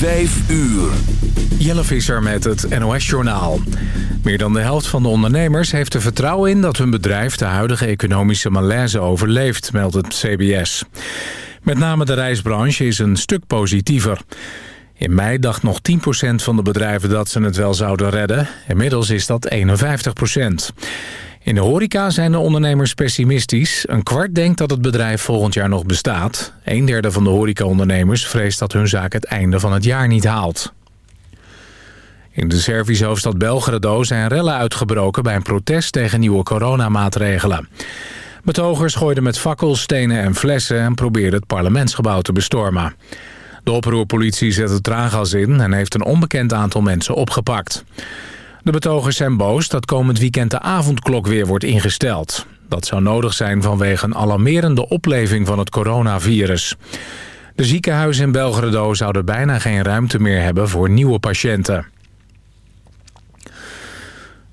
Vijf uur. Jelle Visser met het NOS-journaal. Meer dan de helft van de ondernemers heeft er vertrouwen in... dat hun bedrijf de huidige economische malaise overleeft, meldt het CBS. Met name de reisbranche is een stuk positiever. In mei dacht nog 10% van de bedrijven dat ze het wel zouden redden. Inmiddels is dat 51%. In de horeca zijn de ondernemers pessimistisch. Een kwart denkt dat het bedrijf volgend jaar nog bestaat. Een derde van de horecaondernemers vreest dat hun zaak het einde van het jaar niet haalt. In de Servische hoofdstad Belgrado zijn rellen uitgebroken... bij een protest tegen nieuwe coronamaatregelen. Betogers gooiden met fakkels, stenen en flessen... en probeerden het parlementsgebouw te bestormen. De oproerpolitie zette traangas in... en heeft een onbekend aantal mensen opgepakt. De betogers zijn boos dat komend weekend de avondklok weer wordt ingesteld. Dat zou nodig zijn vanwege een alarmerende opleving van het coronavirus. De ziekenhuizen in Belgrado zouden bijna geen ruimte meer hebben voor nieuwe patiënten.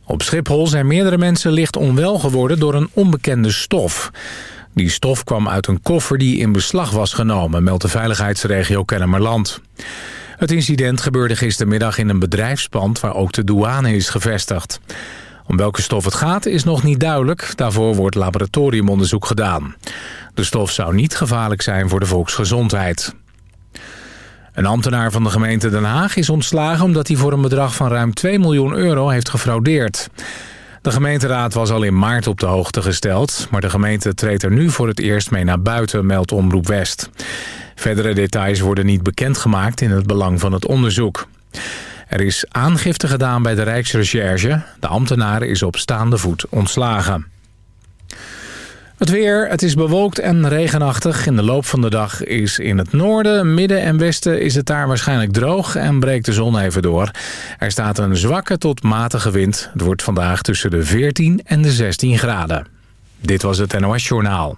Op Schiphol zijn meerdere mensen licht onwel geworden door een onbekende stof. Die stof kwam uit een koffer die in beslag was genomen, meldt de veiligheidsregio Kennemerland. Het incident gebeurde gistermiddag in een bedrijfspand waar ook de douane is gevestigd. Om welke stof het gaat is nog niet duidelijk. Daarvoor wordt laboratoriumonderzoek gedaan. De stof zou niet gevaarlijk zijn voor de volksgezondheid. Een ambtenaar van de gemeente Den Haag is ontslagen... omdat hij voor een bedrag van ruim 2 miljoen euro heeft gefraudeerd. De gemeenteraad was al in maart op de hoogte gesteld... maar de gemeente treedt er nu voor het eerst mee naar buiten, meldt Omroep West. Verdere details worden niet bekendgemaakt in het belang van het onderzoek. Er is aangifte gedaan bij de Rijksrecherche. De ambtenaar is op staande voet ontslagen. Het weer, het is bewolkt en regenachtig. In de loop van de dag is in het noorden, midden en westen is het daar waarschijnlijk droog en breekt de zon even door. Er staat een zwakke tot matige wind. Het wordt vandaag tussen de 14 en de 16 graden. Dit was het NOS Journaal.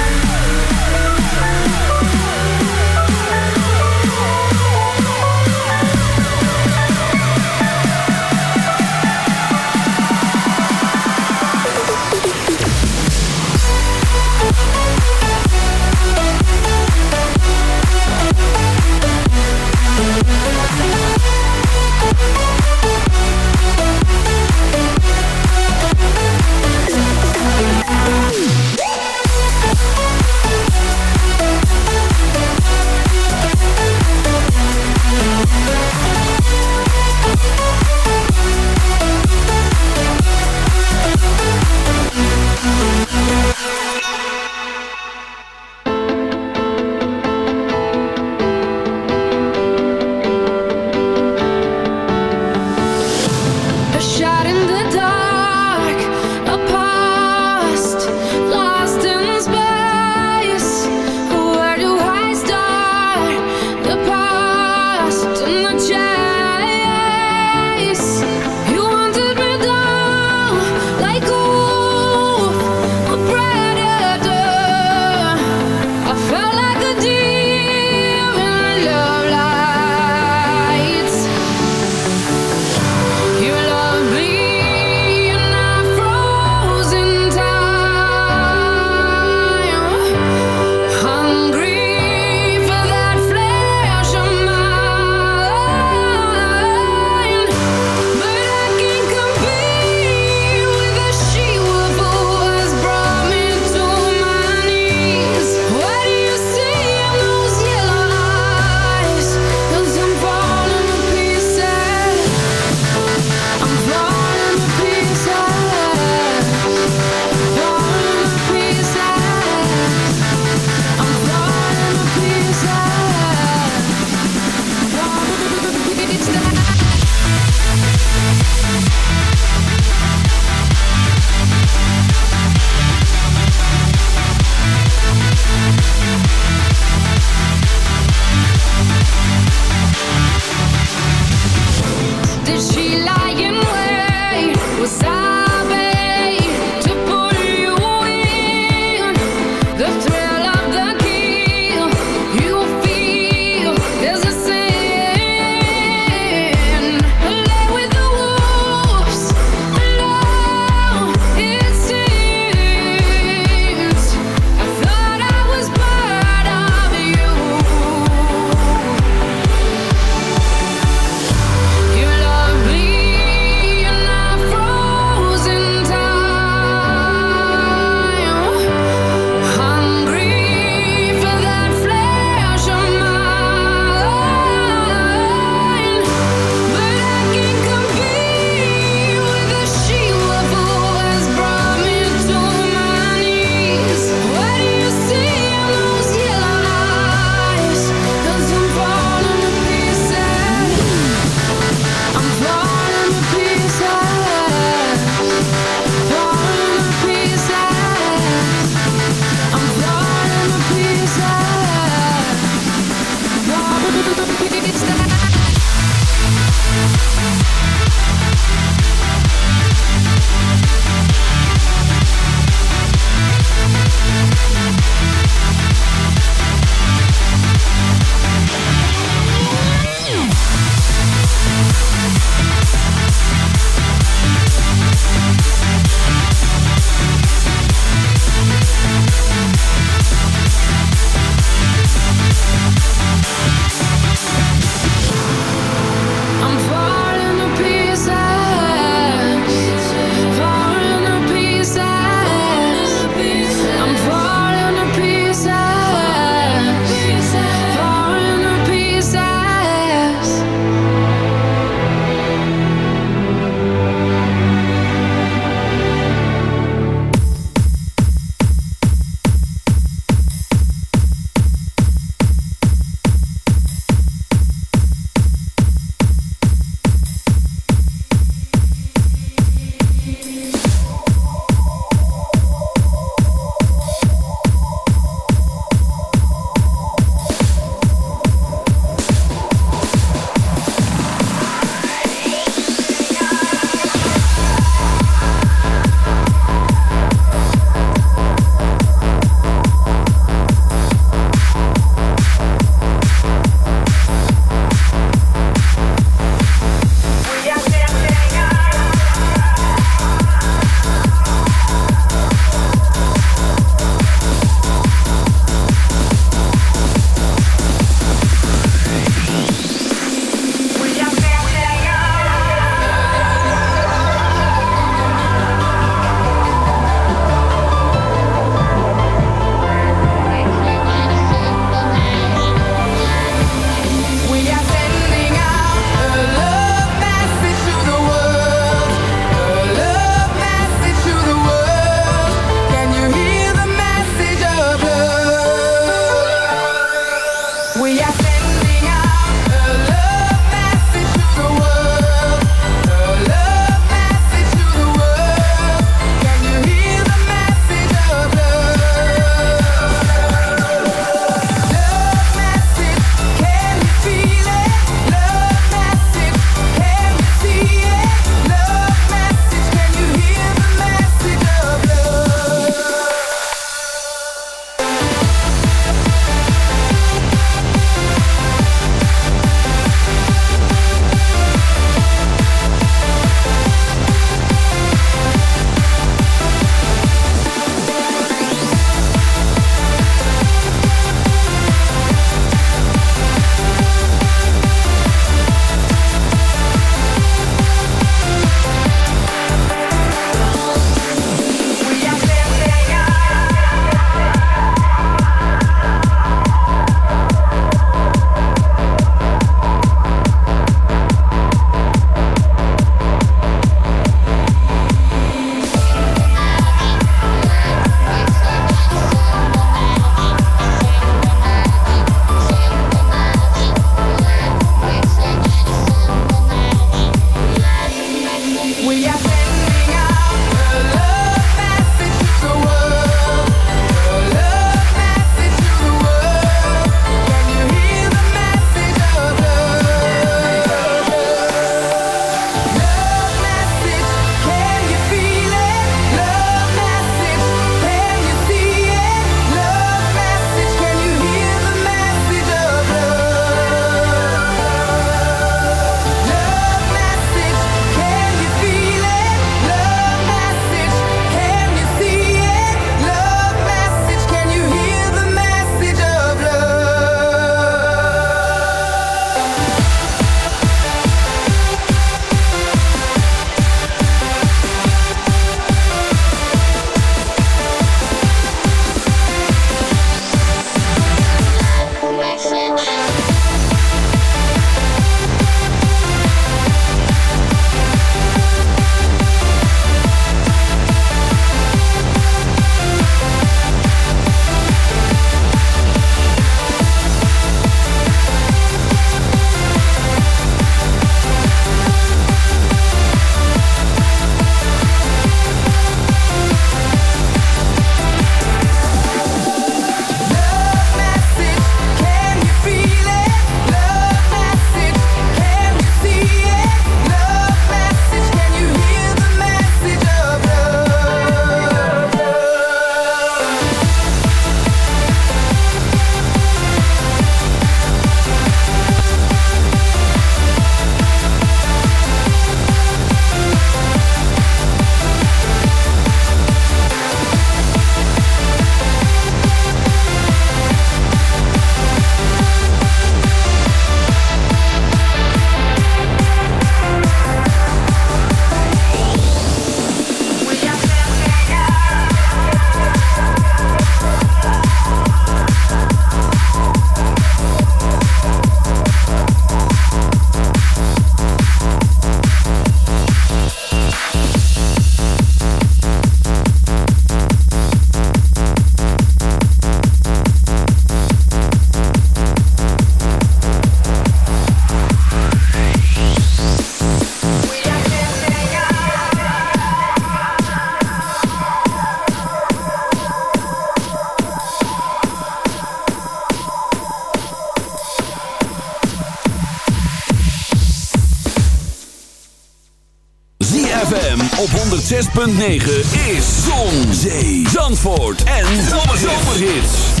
106.9 is Zon, Zee, Zandvoort en Zomerhits.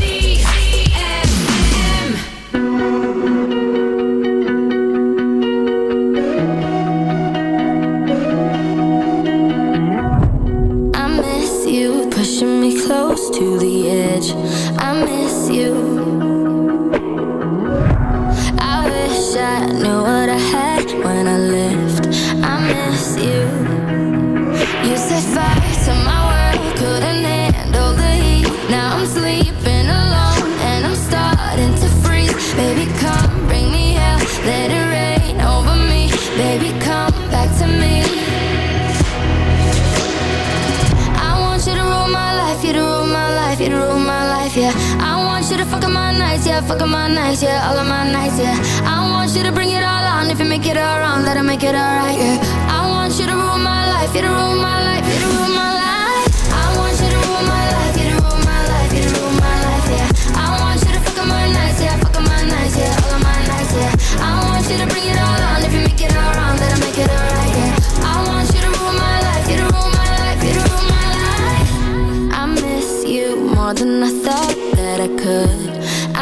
I miss you, pushing me close to the edge. I miss you. fucking my nights, yeah, fucking my nights, yeah, all of my nights, yeah. I want you to bring it all on. If you make it all wrong, that'll make it alright, yeah. I want you to rule my life, you to rule my life, you to rule my life. I want you to rule my life, you to rule my life, you to rule my life, yeah. I want you to my nights, yeah, my nights, yeah, all of my nights, yeah. I want you to bring it all on. If you make it all wrong, make it alright, yeah. I want you to rule my life, you to rule my life, you to rule my life. I miss you more than I thought that I could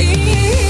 easy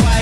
Why?